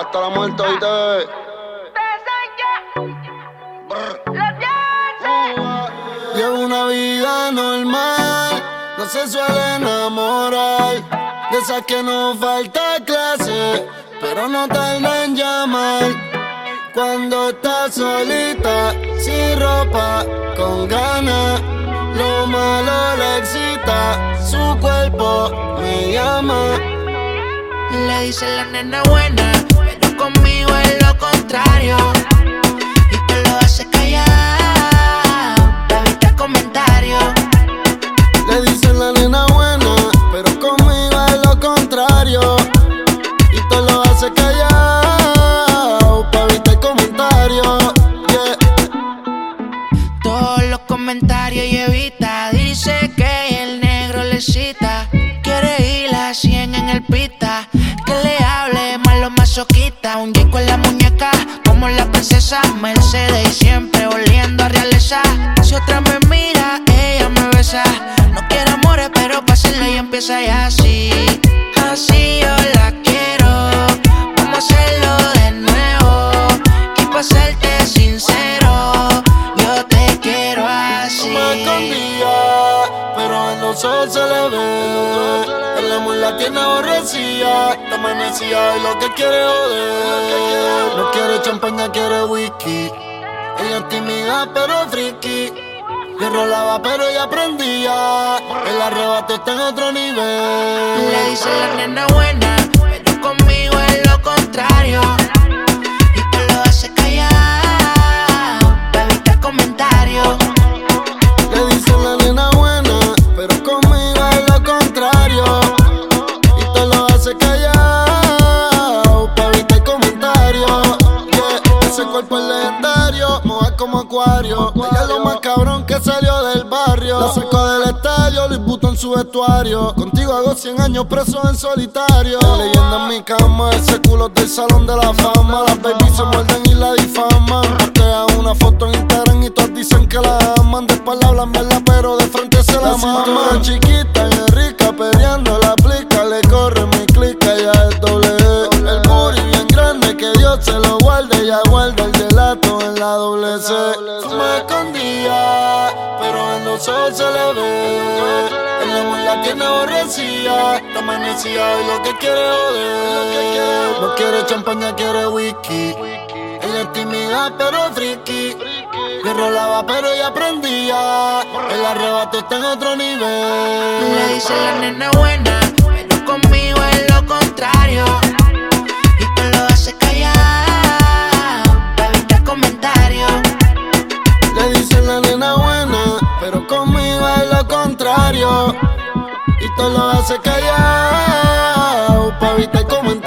hasta la muerte hoy te Llevo una vida normal, no se suele enamorar. De esas que no falta clase, pero no tarda en llamar. Cuando está solita, sin ropa, con ganas, lo malo le excita, su cuerpo me llama. Le dice la nena buena, conmigo es lo contrario. Y te lo hace callar, para evitar comentarios. Le dicen la nena buena, pero conmigo es lo contrario. Y te lo hace callado, para evitar comentarios. Yeah. Todos los comentarios y evita. Dice que el negro le cita. Quiere ir a 100 en el pita. Un jean con la muñeca, como la princesa Mercedes. Y siempre oliendo a realeza. Si otra me mira, ella me besa. No quiere amores, pero pásenle y empieza ya. Así la tiene aborrecida, está amanecida y lo que quiere joder. No quiere champaña, quiere whisky. Ella es tímida, pero friki. Yo rolaba, pero ella aprendía. El arrebato está en otro nivel. Le dice la nena buena, pero conmigo es lo contrario. Que salió del barrio. La sacó del estadio, Luis Butón en su vestuario. Contigo hago 100 años preso en solitario. Leyenda en mi cama, ese culo del salón de la fama. Las babies se muerden y la difaman. Postea una foto en Instagram y todos dicen que la aman. Después la hablan mierda, pero de frente se la, mama. chiquita y rica, peleando la doble C. Me escondía, pero en los ojos se le ve. El amor la tiene aborrecida, está amanecida y lo que quiere joder. No quiere champaña, quiere whisky. Ella es tímida, pero friki. Yo rolaba, pero ella aprendía. El arrebato está en otro nivel. Le dice la nena buena, pero conmigo es lo contrario. Contrario. Y te lo hace callar, pa' evitar comentarios.